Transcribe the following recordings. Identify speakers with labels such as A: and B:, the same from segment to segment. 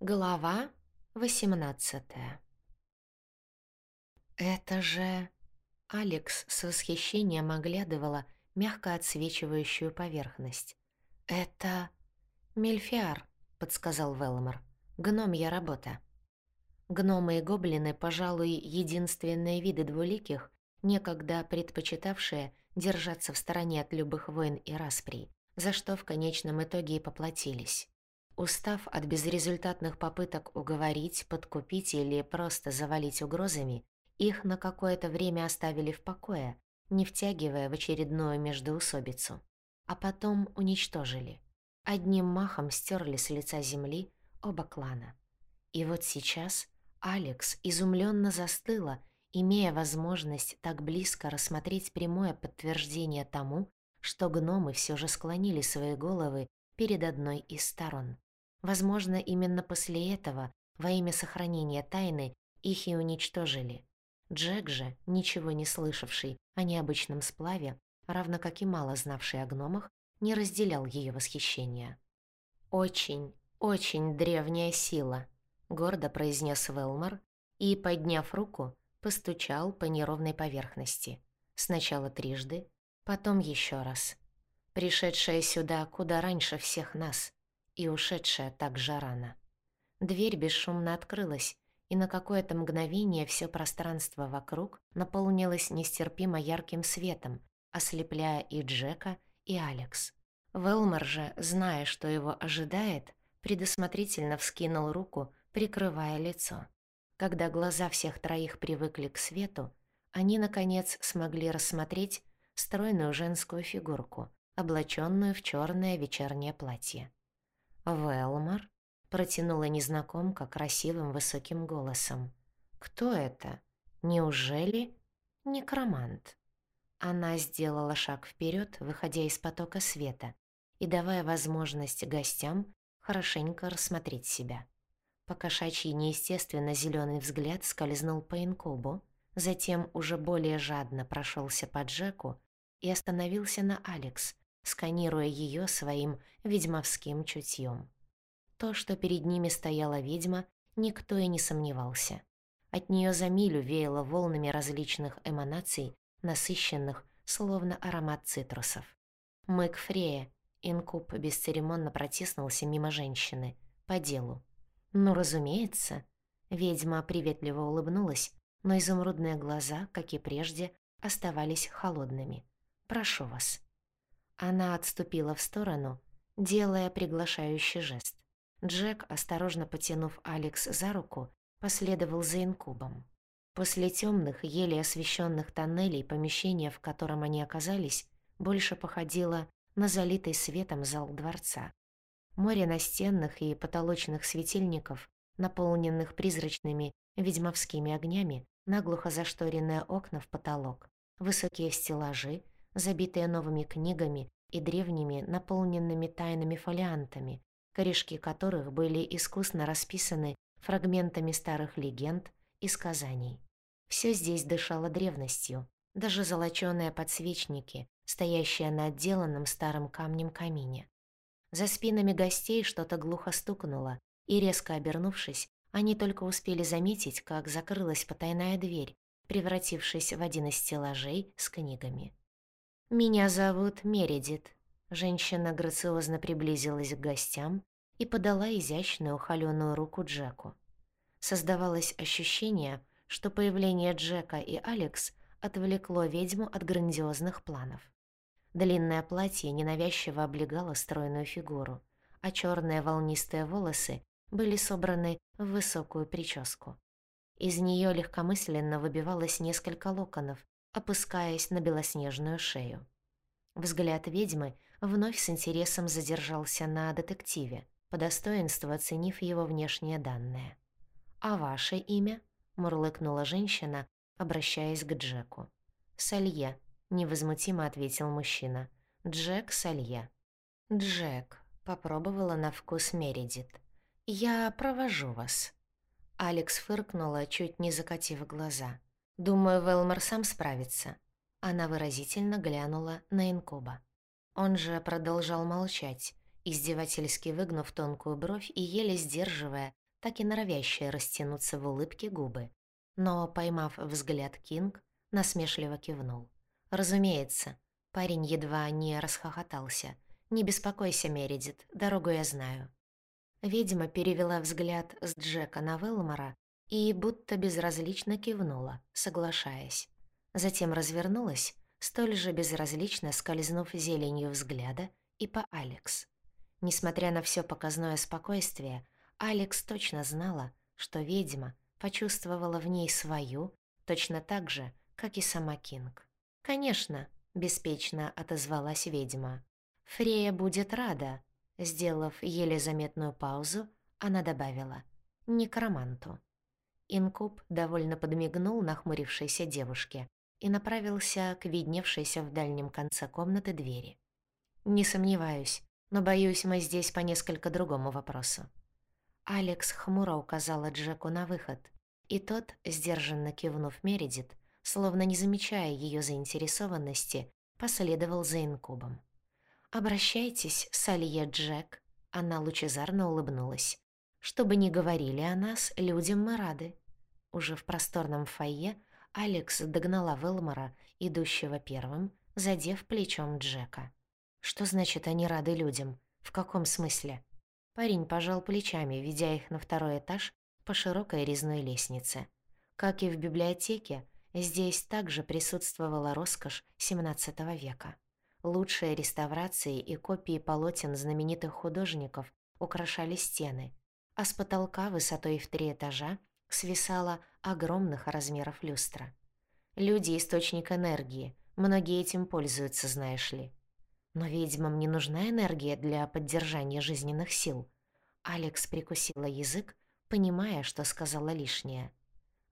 A: Глава 18 «Это же...» Алекс с восхищением оглядывала мягко отсвечивающую поверхность. «Это...» «Мельфиар», — подсказал Велмор. «Гномья работа». Гномы и гоблины, пожалуй, единственные виды двуликих, некогда предпочитавшие держаться в стороне от любых войн и расприй, за что в конечном итоге и поплатились. Устав от безрезультатных попыток уговорить, подкупить или просто завалить угрозами, их на какое-то время оставили в покое, не втягивая в очередную междоусобицу. А потом уничтожили. Одним махом стерли с лица земли оба клана. И вот сейчас Алекс изумленно застыла, имея возможность так близко рассмотреть прямое подтверждение тому, что гномы все же склонили свои головы перед одной из сторон. Возможно, именно после этого, во имя сохранения тайны, их и уничтожили. Джек же, ничего не слышавший о необычном сплаве, равно как и мало знавший о гномах, не разделял ее восхищения. «Очень, очень древняя сила», — гордо произнес Велмор и, подняв руку, постучал по неровной поверхности. Сначала трижды, потом еще раз. Пришедшая сюда куда раньше всех нас, и ушедшая так же рано. Дверь бесшумно открылась, и на какое-то мгновение все пространство вокруг наполнилось нестерпимо ярким светом, ослепляя и Джека, и Алекс. Велмор же, зная, что его ожидает, предусмотрительно вскинул руку, прикрывая лицо. Когда глаза всех троих привыкли к свету, они, наконец, смогли рассмотреть стройную женскую фигурку, облаченную в черное вечернее платье. «Велмор?» — протянула незнакомка красивым высоким голосом. «Кто это? Неужели некромант?» Она сделала шаг вперед, выходя из потока света и давая возможность гостям хорошенько рассмотреть себя. Покошачий неестественно зеленый взгляд скользнул по инкубу, затем уже более жадно прошелся по Джеку и остановился на Алекс, сканируя ее своим ведьмовским чутьем. То, что перед ними стояла ведьма, никто и не сомневался. От нее за милю веяло волнами различных эманаций, насыщенных, словно аромат цитрусов. Мэг Фрея, инкуб бесцеремонно протиснулся мимо женщины, по делу. «Ну, разумеется». Ведьма приветливо улыбнулась, но изумрудные глаза, как и прежде, оставались холодными. «Прошу вас». Она отступила в сторону, делая приглашающий жест. Джек, осторожно потянув Алекс за руку, последовал за инкубом. После темных, еле освещенных тоннелей помещение, в котором они оказались, больше походило на залитый светом зал дворца. Море настенных и потолочных светильников, наполненных призрачными ведьмовскими огнями, наглухо зашторенные окна в потолок, высокие стеллажи — забитые новыми книгами и древними, наполненными тайными фолиантами, корешки которых были искусно расписаны фрагментами старых легенд и сказаний. Все здесь дышало древностью, даже золочёные подсвечники, стоящие на отделанном старым камнем камине. За спинами гостей что-то глухо стукнуло, и, резко обернувшись, они только успели заметить, как закрылась потайная дверь, превратившись в один из стеллажей с книгами. «Меня зовут Мередит». Женщина грациозно приблизилась к гостям и подала изящную холёную руку Джеку. Создавалось ощущение, что появление Джека и Алекс отвлекло ведьму от грандиозных планов. Длинное платье ненавязчиво облегало стройную фигуру, а чёрные волнистые волосы были собраны в высокую прическу. Из неё легкомысленно выбивалось несколько локонов, опускаясь на белоснежную шею. Взгляд ведьмы вновь с интересом задержался на детективе, по достоинству оценив его внешние данные. «А ваше имя?» — мурлыкнула женщина, обращаясь к Джеку. «Салье», — невозмутимо ответил мужчина. «Джек Салье». «Джек», — попробовала на вкус Мередит. «Я провожу вас». Алекс фыркнула, чуть не закатив глаза. «Думаю, Велмор сам справится». Она выразительно глянула на инкуба. Он же продолжал молчать, издевательски выгнув тонкую бровь и еле сдерживая так и норовящие растянуться в улыбке губы. Но, поймав взгляд Кинг, насмешливо кивнул. «Разумеется». Парень едва не расхохотался. «Не беспокойся, Мередит, дорогу я знаю». Ведьма перевела взгляд с Джека на Велмора и будто безразлично кивнула, соглашаясь. Затем развернулась, столь же безразлично скользнув зеленью взгляда, и по Алекс. Несмотря на все показное спокойствие, Алекс точно знала, что ведьма почувствовала в ней свою, точно так же, как и сама Кинг. «Конечно», — беспечно отозвалась ведьма. «Фрея будет рада», — сделав еле заметную паузу, она добавила «некроманту». Инкуб довольно подмигнул нахмурившейся девушке и направился к видневшейся в дальнем конце комнаты двери. «Не сомневаюсь, но, боюсь, мы здесь по несколько другому вопросу». Алекс хмуро указала Джеку на выход, и тот, сдержанно кивнув Мередит, словно не замечая ее заинтересованности, последовал за инкубом. «Обращайтесь, Салье Джек», — она лучезарно улыбнулась. «Что бы ни говорили о нас, людям мы рады». Уже в просторном фойе Алекс догнала Велмора, идущего первым, задев плечом Джека. «Что значит, они рады людям? В каком смысле?» Парень пожал плечами, ведя их на второй этаж по широкой резной лестнице. Как и в библиотеке, здесь также присутствовала роскошь XVII века. Лучшие реставрации и копии полотен знаменитых художников украшали стены, а с потолка высотой в три этажа свисала огромных размеров люстра. Люди — источник энергии, многие этим пользуются, знаешь ли. Но ведьмам не нужна энергия для поддержания жизненных сил. Алекс прикусила язык, понимая, что сказала лишнее.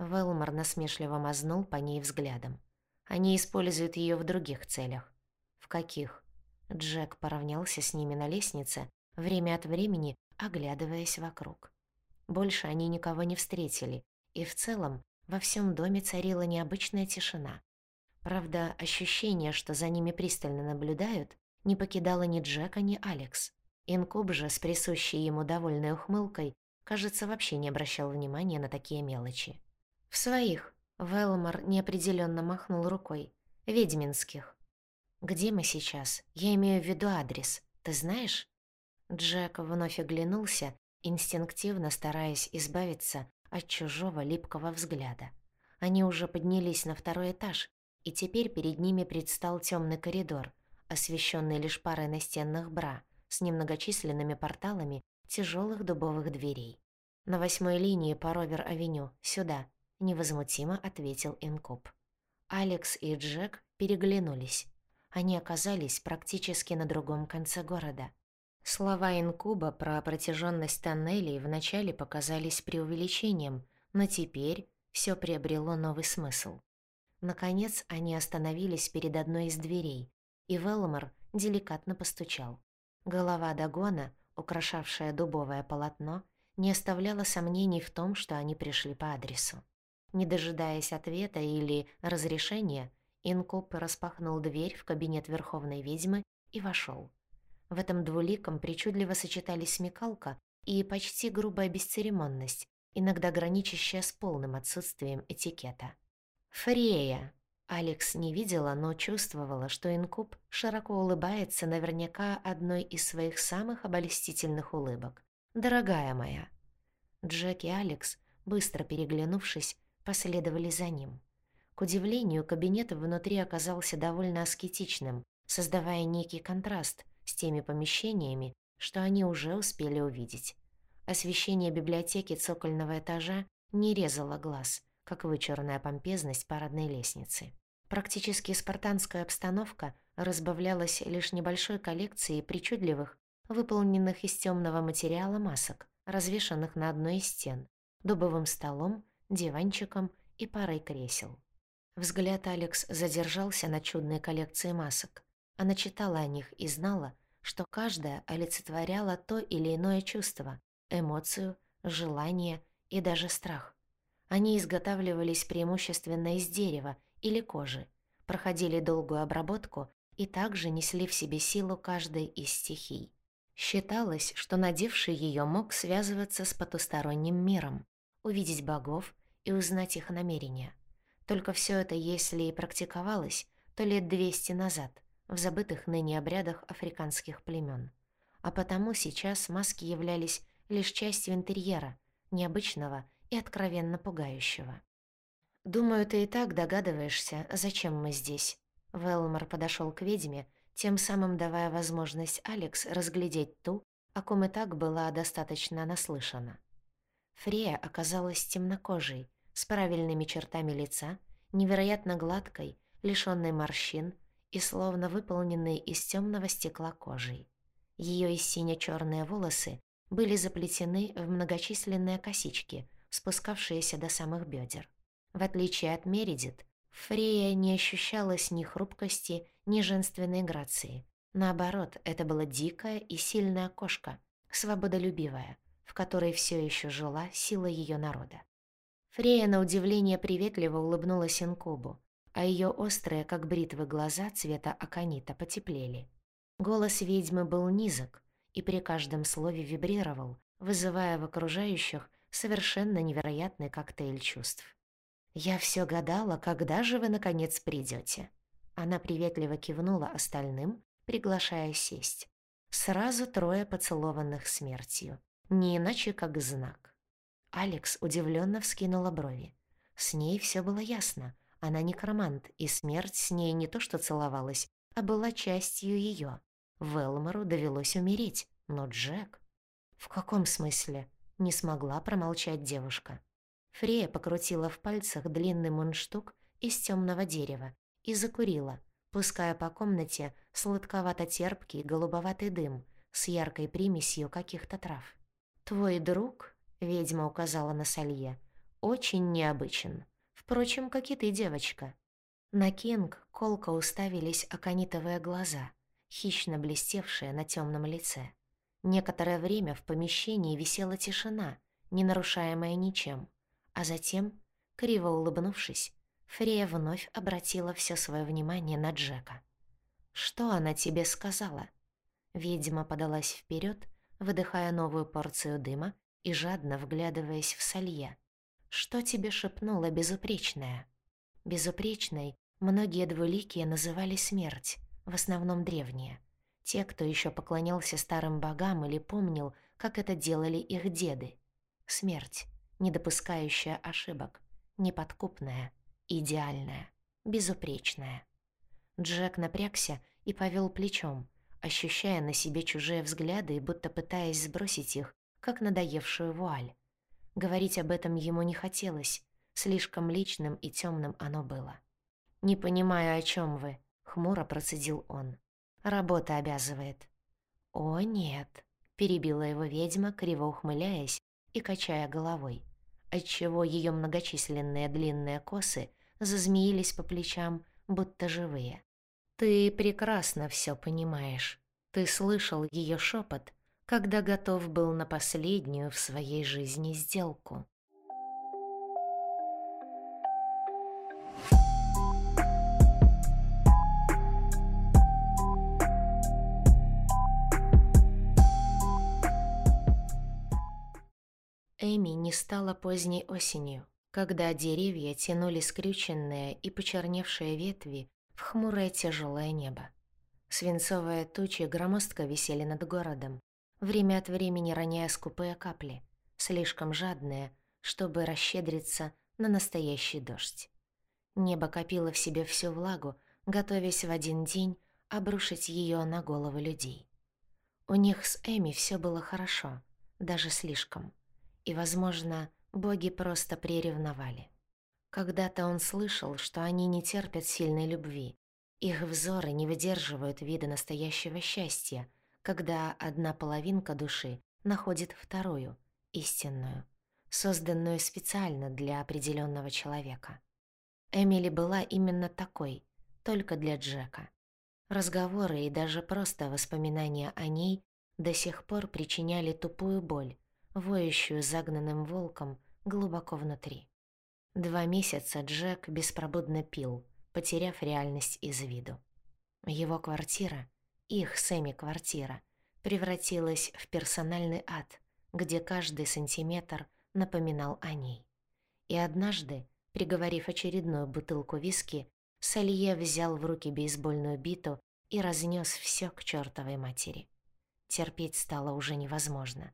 A: Велмор насмешливо мазнул по ней взглядом. Они используют ее в других целях. В каких? Джек поравнялся с ними на лестнице, время от времени оглядываясь вокруг. Больше они никого не встретили, и в целом во всем доме царила необычная тишина. Правда, ощущение, что за ними пристально наблюдают, не покидало ни Джека, ни Алекс. Инкуб же, с присущей ему довольной ухмылкой, кажется, вообще не обращал внимания на такие мелочи. «В своих», — Велмор неопределенно махнул рукой, — «ведьминских». «Где мы сейчас? Я имею в виду адрес. Ты знаешь?» Джек вновь оглянулся, инстинктивно стараясь избавиться от чужого липкого взгляда. Они уже поднялись на второй этаж, и теперь перед ними предстал темный коридор, освещенный лишь парой настенных бра с немногочисленными порталами тяжелых дубовых дверей. «На восьмой линии по Ровер-авеню, сюда», — невозмутимо ответил Инкуб. Алекс и Джек переглянулись. Они оказались практически на другом конце города. Слова Инкуба про протяженность тоннелей вначале показались преувеличением, но теперь все приобрело новый смысл. Наконец они остановились перед одной из дверей, и Велмор деликатно постучал. Голова Дагона, украшавшая дубовое полотно, не оставляла сомнений в том, что они пришли по адресу. Не дожидаясь ответа или разрешения, Инкуб распахнул дверь в кабинет Верховной Ведьмы и вошел. В этом двуликом причудливо сочетались смекалка и почти грубая бесцеремонность, иногда граничащая с полным отсутствием этикета. «Фрея!» Алекс не видела, но чувствовала, что инкуб широко улыбается наверняка одной из своих самых обольстительных улыбок. «Дорогая моя!» Джек и Алекс, быстро переглянувшись, последовали за ним. К удивлению, кабинет внутри оказался довольно аскетичным, создавая некий контраст с теми помещениями, что они уже успели увидеть. Освещение библиотеки цокольного этажа не резало глаз, как вычурная помпезность парадной лестницы. Практически спартанская обстановка разбавлялась лишь небольшой коллекцией причудливых, выполненных из темного материала масок, развешанных на одной из стен, дубовым столом, диванчиком и парой кресел. Взгляд Алекс задержался на чудной коллекции масок. Она читала о них и знала, что каждая олицетворяла то или иное чувство, эмоцию, желание и даже страх. Они изготавливались преимущественно из дерева или кожи, проходили долгую обработку и также несли в себе силу каждой из стихий. Считалось, что надевший ее мог связываться с потусторонним миром, увидеть богов и узнать их намерения. Только все это, если и практиковалось, то лет 200 назад, в забытых ныне обрядах африканских племен. А потому сейчас маски являлись лишь частью интерьера, необычного и откровенно пугающего. «Думаю, ты и так догадываешься, зачем мы здесь». Велмор подошел к ведьме, тем самым давая возможность Алекс разглядеть ту, о ком и так была достаточно наслышана. Фрея оказалась темнокожей, с правильными чертами лица, невероятно гладкой, лишённой морщин и словно выполненной из темного стекла кожей. Ее и сине-черные волосы были заплетены в многочисленные косички, спускавшиеся до самых бедер. В отличие от Мередит, Фрея не ощущалась ни хрупкости, ни женственной грации. Наоборот, это была дикая и сильная кошка, свободолюбивая, в которой все еще жила сила ее народа. Фрея на удивление приветливо улыбнулась Инкубу, а ее острые, как бритвы, глаза цвета аконита потеплели. Голос ведьмы был низок и при каждом слове вибрировал, вызывая в окружающих совершенно невероятный коктейль чувств. «Я все гадала, когда же вы, наконец, придете. Она приветливо кивнула остальным, приглашая сесть. Сразу трое поцелованных смертью. Не иначе, как знак. Алекс удивленно вскинула брови. С ней все было ясно. Она некромант, и смерть с ней не то что целовалась, а была частью ее. Велмору довелось умереть, но Джек... В каком смысле? Не смогла промолчать девушка. Фрея покрутила в пальцах длинный мундштук из темного дерева и закурила, пуская по комнате сладковато-терпкий голубоватый дым с яркой примесью каких-то трав. «Твой друг», — ведьма указала на Салье, — «очень необычен. Впрочем, как и ты, девочка». На Кинг колко уставились аконитовые глаза, хищно блестевшие на темном лице. Некоторое время в помещении висела тишина, не нарушаемая ничем, а затем, криво улыбнувшись, Фрея вновь обратила все свое внимание на Джека. «Что она тебе сказала?» Ведьма подалась вперед, выдыхая новую порцию дыма и жадно вглядываясь в солье. «Что тебе шепнула безупречная?» Безупречной многие двуликие называли смерть, в основном древние. Те, кто еще поклонялся старым богам или помнил, как это делали их деды. Смерть не допускающая ошибок, неподкупная, идеальная, безупречная. Джек напрягся и повел плечом, ощущая на себе чужие взгляды и будто пытаясь сбросить их, как надоевшую вуаль. Говорить об этом ему не хотелось, слишком личным и темным оно было. «Не понимаю, о чем вы», — хмуро процедил он. «Работа обязывает». «О, нет», — перебила его ведьма, криво ухмыляясь и качая головой отчего ее многочисленные длинные косы зазмеились по плечам, будто живые. «Ты прекрасно все понимаешь. Ты слышал ее шепот, когда готов был на последнюю в своей жизни сделку». Эми не стала поздней осенью, когда деревья тянули скрюченные и почерневшие ветви в хмурое тяжелое небо. Свинцовые тучи громоздко висели над городом, время от времени роняя скупые капли, слишком жадные, чтобы расщедриться на настоящий дождь. Небо копило в себе всю влагу, готовясь в один день обрушить ее на головы людей. У них с Эми все было хорошо, даже слишком. И, возможно, боги просто приревновали. Когда-то он слышал, что они не терпят сильной любви. Их взоры не выдерживают вида настоящего счастья, когда одна половинка души находит вторую, истинную, созданную специально для определенного человека. Эмили была именно такой, только для Джека. Разговоры и даже просто воспоминания о ней до сих пор причиняли тупую боль, воющую загнанным волком глубоко внутри. Два месяца Джек беспробудно пил, потеряв реальность из виду. Его квартира, их Сэмми квартира, превратилась в персональный ад, где каждый сантиметр напоминал о ней. И однажды, приговорив очередную бутылку виски, Салье взял в руки бейсбольную биту и разнес все к чертовой матери. Терпеть стало уже невозможно.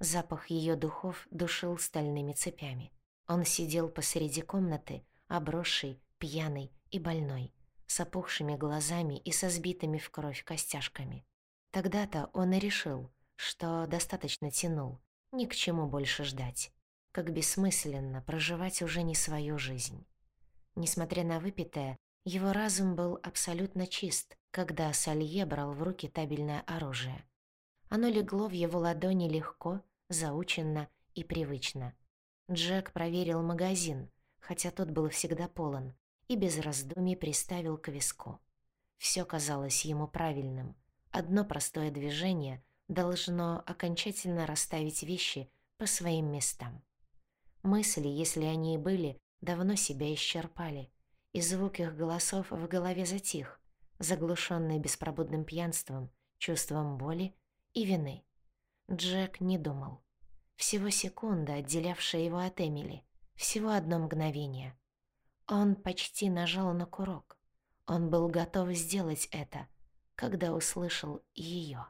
A: Запах ее духов душил стальными цепями. Он сидел посреди комнаты, обросший, пьяный и больной, с опухшими глазами и со сбитыми в кровь костяшками. Тогда-то он и решил, что достаточно тянул, ни к чему больше ждать, как бессмысленно проживать уже не свою жизнь. Несмотря на выпитое, его разум был абсолютно чист, когда Салье брал в руки табельное оружие. Оно легло в его ладони легко, заученно и привычно. Джек проверил магазин, хотя тот был всегда полон, и без раздумий приставил к виску. Всё казалось ему правильным. Одно простое движение должно окончательно расставить вещи по своим местам. Мысли, если они и были, давно себя исчерпали, и звук их голосов в голове затих, заглушенный беспробудным пьянством, чувством боли и вины. Джек не думал. Всего секунда, отделявшая его от Эмили. Всего одно мгновение. Он почти нажал на курок. Он был готов сделать это, когда услышал её.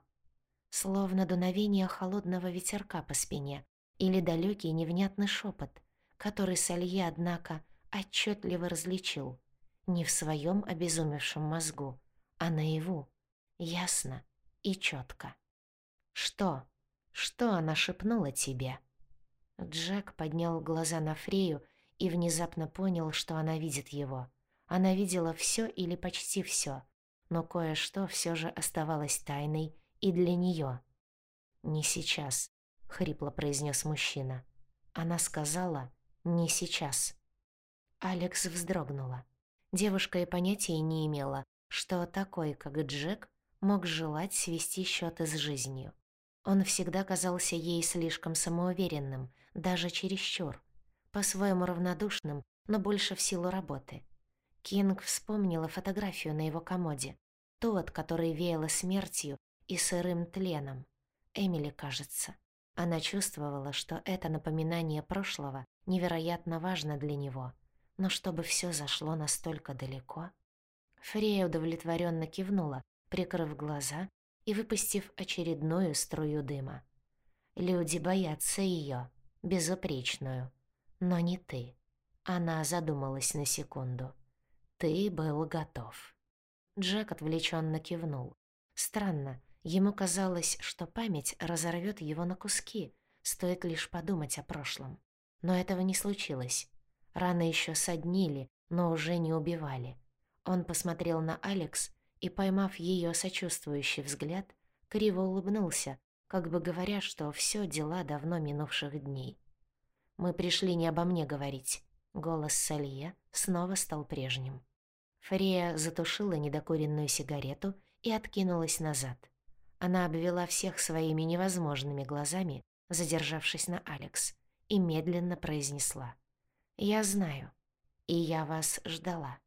A: Словно дуновение холодного ветерка по спине или далёкий невнятный шёпот, который Салье, однако, отчётливо различил. Не в своём обезумевшем мозгу, а наяву, ясно и чётко. «Что?» Что она шепнула тебе?» Джек поднял глаза на Фрею и внезапно понял, что она видит его. Она видела все или почти все, но кое-что все же оставалось тайной и для нее. «Не сейчас», — хрипло произнес мужчина. Она сказала «не сейчас». Алекс вздрогнула. Девушка и понятия не имела, что такой, как Джек, мог желать свести счеты с жизнью. Он всегда казался ей слишком самоуверенным, даже чересчур, по-своему равнодушным, но больше в силу работы. Кинг вспомнила фотографию на его комоде, ту, от которой веяло смертью и сырым тленом. Эмили, кажется. Она чувствовала, что это напоминание прошлого невероятно важно для него, но чтобы все зашло настолько далеко... Фрея удовлетворенно кивнула, прикрыв глаза и выпустив очередную струю дыма. Люди боятся ее, безупречную. Но не ты. Она задумалась на секунду. Ты был готов. Джек отвлеченно кивнул. Странно, ему казалось, что память разорвет его на куски, стоит лишь подумать о прошлом. Но этого не случилось. Раны еще соднили, но уже не убивали. Он посмотрел на Алекс и, поймав ее сочувствующий взгляд, криво улыбнулся, как бы говоря, что все дела давно минувших дней. «Мы пришли не обо мне говорить». Голос Салье снова стал прежним. Фрия затушила недокуренную сигарету и откинулась назад. Она обвела всех своими невозможными глазами, задержавшись на Алекс, и медленно произнесла. «Я знаю, и я вас ждала».